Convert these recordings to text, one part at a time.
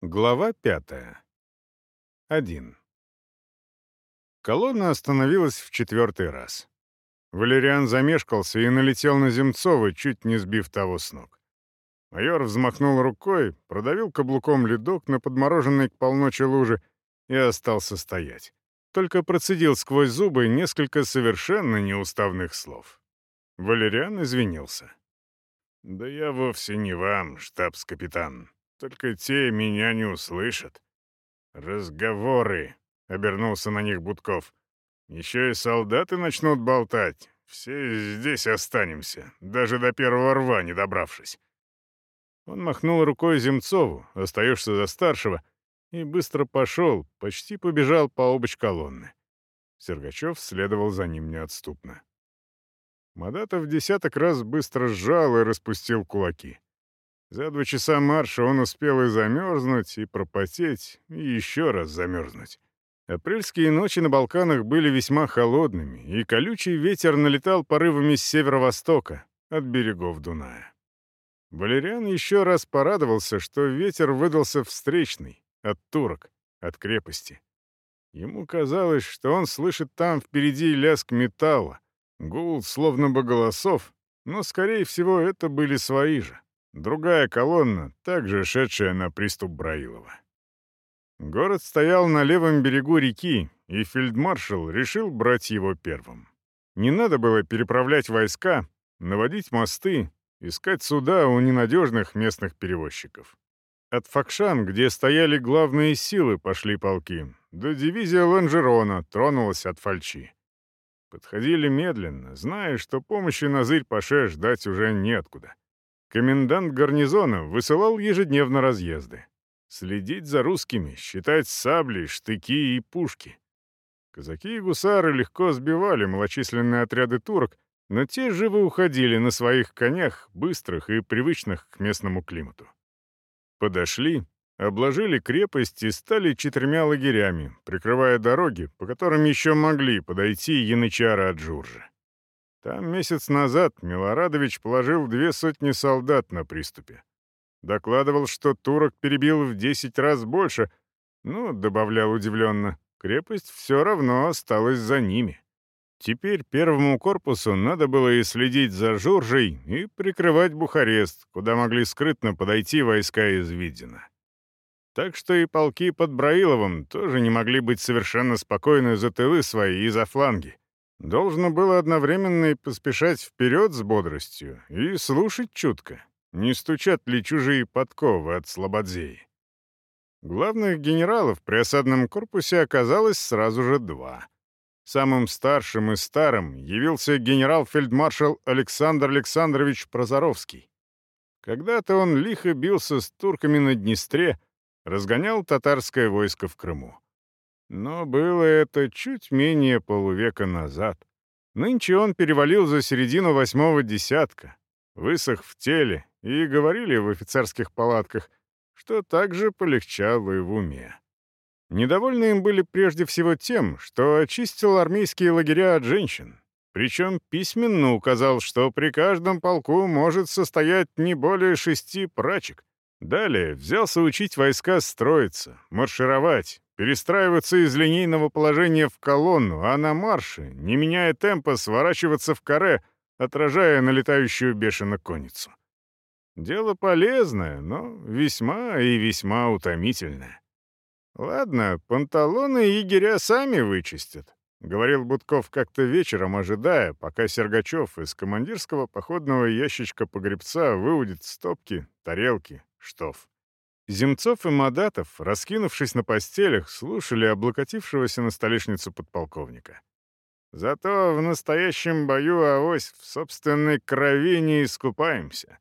Глава пятая. Один. Колонна остановилась в четвертый раз. Валериан замешкался и налетел на Земцова, чуть не сбив того с ног. Майор взмахнул рукой, продавил каблуком ледок на подмороженной к полночи луже и остался стоять. Только процедил сквозь зубы несколько совершенно неуставных слов. Валериан извинился. «Да я вовсе не вам, штабс-капитан», только те меня не услышат. Разговоры, — обернулся на них Будков. Еще и солдаты начнут болтать. Все здесь останемся, даже до первого рва не добравшись. Он махнул рукой Земцову, остаешься за старшего, и быстро пошел, почти побежал по обочь колонны. Сергачев следовал за ним неотступно. Мадатов десяток раз быстро сжал и распустил кулаки. За два часа марша он успел и замерзнуть, и пропотеть, и еще раз замерзнуть. Апрельские ночи на Балканах были весьма холодными, и колючий ветер налетал порывами с северо-востока, от берегов Дуная. Валериан еще раз порадовался, что ветер выдался встречный, от турок, от крепости. Ему казалось, что он слышит там впереди лязг металла, гул словно бы голосов, но, скорее всего, это были свои же. Другая колонна, также шедшая на приступ Браилова. Город стоял на левом берегу реки, и фельдмаршал решил брать его первым. Не надо было переправлять войска, наводить мосты, искать суда у ненадежных местных перевозчиков. От Факшан, где стояли главные силы, пошли полки, до дивизия Ланжерона тронулась от Фальчи. Подходили медленно, зная, что помощи на Зырь-Паше ждать уже неоткуда. Комендант гарнизона высылал ежедневно разъезды. Следить за русскими, считать сабли, штыки и пушки. Казаки и гусары легко сбивали малочисленные отряды турок, но те живо уходили на своих конях, быстрых и привычных к местному климату. Подошли, обложили крепость и стали четырьмя лагерями, прикрывая дороги, по которым еще могли подойти янычары от Журжи. Там месяц назад Милорадович положил две сотни солдат на приступе. Докладывал, что турок перебил в десять раз больше, но, добавлял удивленно, крепость все равно осталась за ними. Теперь первому корпусу надо было и следить за Журжей, и прикрывать Бухарест, куда могли скрытно подойти войска из Видина. Так что и полки под Браиловым тоже не могли быть совершенно спокойны за тылы свои и за фланги. Должно было одновременно и поспешать вперед с бодростью, и слушать чутко, не стучат ли чужие подковы от слободзеи. Главных генералов при осадном корпусе оказалось сразу же два. Самым старшим и старым явился генерал-фельдмаршал Александр Александрович Прозоровский. Когда-то он лихо бился с турками на Днестре, разгонял татарское войско в Крыму. Но было это чуть менее полувека назад. Нынче он перевалил за середину восьмого десятка, высох в теле, и говорили в офицерских палатках, что также полегчало и в уме. Недовольны им были прежде всего тем, что очистил армейские лагеря от женщин, причем письменно указал, что при каждом полку может состоять не более шести прачек. Далее взялся учить войска строиться, маршировать, перестраиваться из линейного положения в колонну, а на марше, не меняя темпа, сворачиваться в каре, отражая налетающую бешено конницу. Дело полезное, но весьма и весьма утомительное. «Ладно, панталоны егеря сами вычистят», — говорил Будков как-то вечером, ожидая, пока Сергачев из командирского походного ящичка погребца выудит стопки, тарелки, штоф. Земцов и Мадатов, раскинувшись на постелях, слушали облокотившегося на столешницу подполковника. «Зато в настоящем бою, авось, в собственной крови не искупаемся.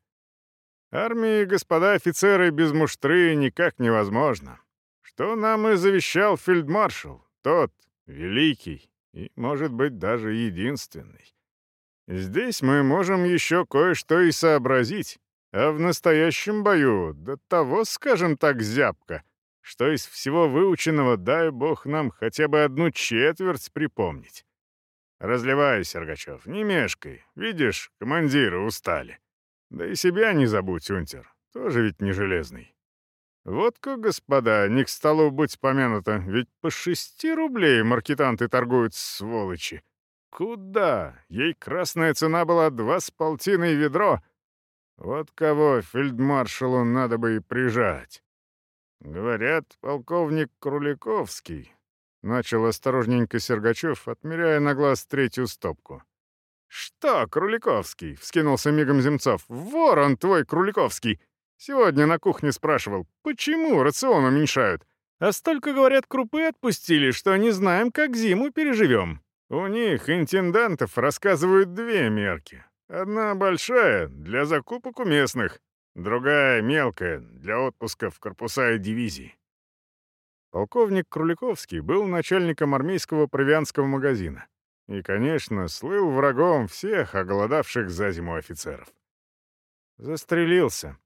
Армии, господа офицеры, без муштры никак невозможно. Что нам и завещал фельдмаршал, тот, великий и, может быть, даже единственный. Здесь мы можем еще кое-что и сообразить». А в настоящем бою до того, скажем так, зябко, что из всего выученного дай бог нам хотя бы одну четверть припомнить. Разливай, Сергачев, не мешкай. Видишь, командиры устали. Да и себя не забудь, унтер. Тоже ведь не железный. Водку, господа, не к столу быть помянуто, ведь по шести рублей маркетанты торгуют, сволочи. Куда? Ей красная цена была два с полтиной ведро. Вот кого фельдмаршалу надо бы и прижать. Говорят, полковник Круликовский. Начал осторожненько Сергачев, отмеряя на глаз третью стопку. «Что, Круликовский?» — вскинулся мигом Земцов. «Ворон твой, Круликовский! Сегодня на кухне спрашивал, почему рацион уменьшают? А столько, говорят, крупы отпустили, что не знаем, как зиму переживем. У них, интендантов, рассказывают две мерки. Одна большая, для закупок у местных, другая мелкая, для отпуска в корпуса и дивизии. Полковник Круликовский был начальником армейского провианского магазина и, конечно, слыл врагом всех оголодавших за зиму офицеров. Застрелился,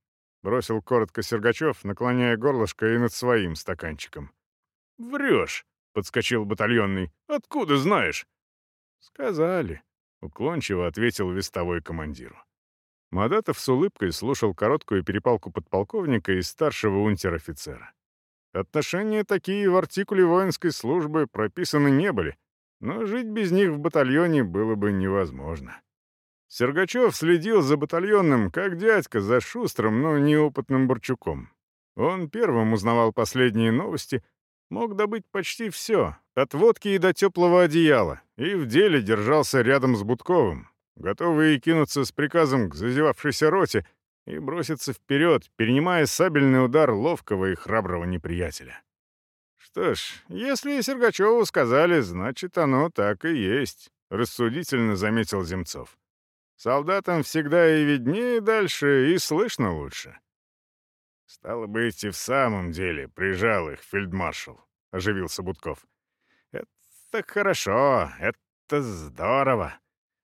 — бросил коротко Сергачев, наклоняя горлышко и над своим стаканчиком. «Врешь!» — подскочил батальонный. «Откуда знаешь?» «Сказали», — уклончиво ответил вестовой командиру. Мадатов с улыбкой слушал короткую перепалку подполковника и старшего унтер-офицера. Отношения такие в артикуле воинской службы прописаны не были, но жить без них в батальоне было бы невозможно. Сергачев следил за батальонным, как дядька, за шустрым, но неопытным Борчуком. Он первым узнавал последние новости, мог добыть почти все, от водки и до теплого одеяла, и в деле держался рядом с Будковым, готовый кинуться с приказом к зазевавшейся роте и броситься вперед, перенимая сабельный удар ловкого и храброго неприятеля. «Что ж, если Сергачеву сказали, значит, оно так и есть», — рассудительно заметил Земцов. Солдатам всегда и виднее дальше, и слышно лучше. «Стало быть, и в самом деле прижал их фельдмаршал», — оживился Будков. «Это хорошо, это здорово.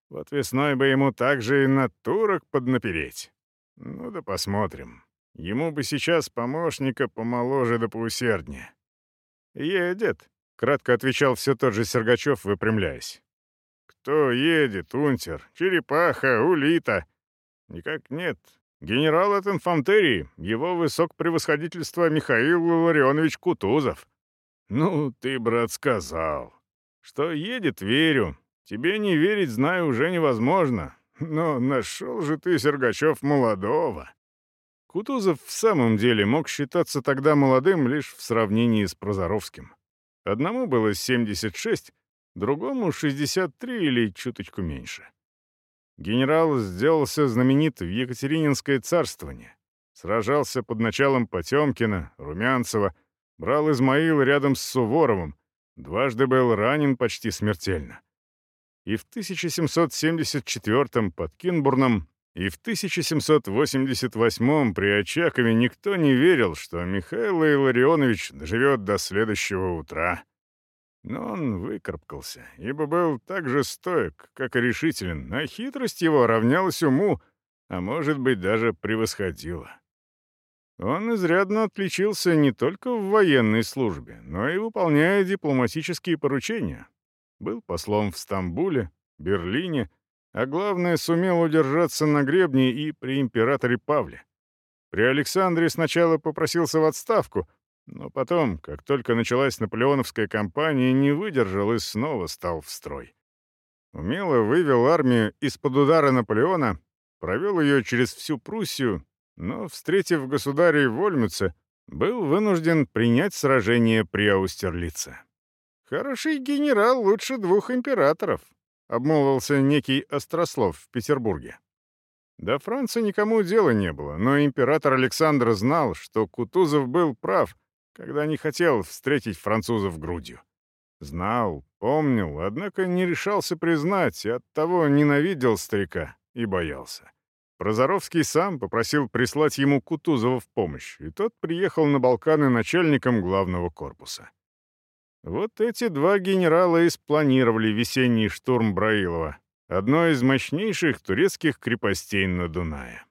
Вот весной бы ему также и на турок поднапереть. Ну да посмотрим. Ему бы сейчас помощника помоложе да поусерднее». «Едет», — кратко отвечал все тот же Сергачев, выпрямляясь. «Кто едет, унтер? Черепаха, улита?» «Никак нет. Генерал от инфантерии, его высокопревосходительство Михаил Ларионович Кутузов». «Ну, ты, брат, сказал. Что едет, верю. Тебе не верить, знаю, уже невозможно. Но нашел же ты, Сергачев, молодого». Кутузов в самом деле мог считаться тогда молодым лишь в сравнении с Прозоровским. Одному было 76, другому 63 или чуточку меньше. Генерал сделался знаменит в Екатерининское царствование. Сражался под началом Потемкина, Румянцева, брал Измаил рядом с Суворовым, дважды был ранен почти смертельно. И в 1774 под Кинбурном, и в 1788 при Очакове никто не верил, что Михаил Илларионович доживет до следующего утра. Но он выкарабкался, ибо был так же стоек, как и решителен, а хитрость его равнялась уму, а может быть даже превосходила. Он изрядно отличился не только в военной службе, но и выполняя дипломатические поручения. Был послом в Стамбуле, Берлине, а главное, сумел удержаться на гребне и при императоре Павле. При Александре сначала попросился в отставку, но потом, как только началась наполеоновская кампания, не выдержал и снова стал в строй. Умело вывел армию из-под удара Наполеона, провел ее через всю Пруссию, но, встретив государей в Ольмюце, был вынужден принять сражение при Аустерлице. «Хороший генерал лучше двух императоров», — обмолвился некий Острослов в Петербурге. До Франции никому дела не было, но император Александр знал, что Кутузов был прав — когда не хотел встретить французов грудью. Знал, помнил, однако не решался признать и оттого ненавидел старика и боялся. Прозоровский сам попросил прислать ему Кутузова в помощь, и тот приехал на Балканы начальником главного корпуса. Вот эти два генерала и спланировали весенний штурм Браилова, одной из мощнейших турецких крепостей на Дунае.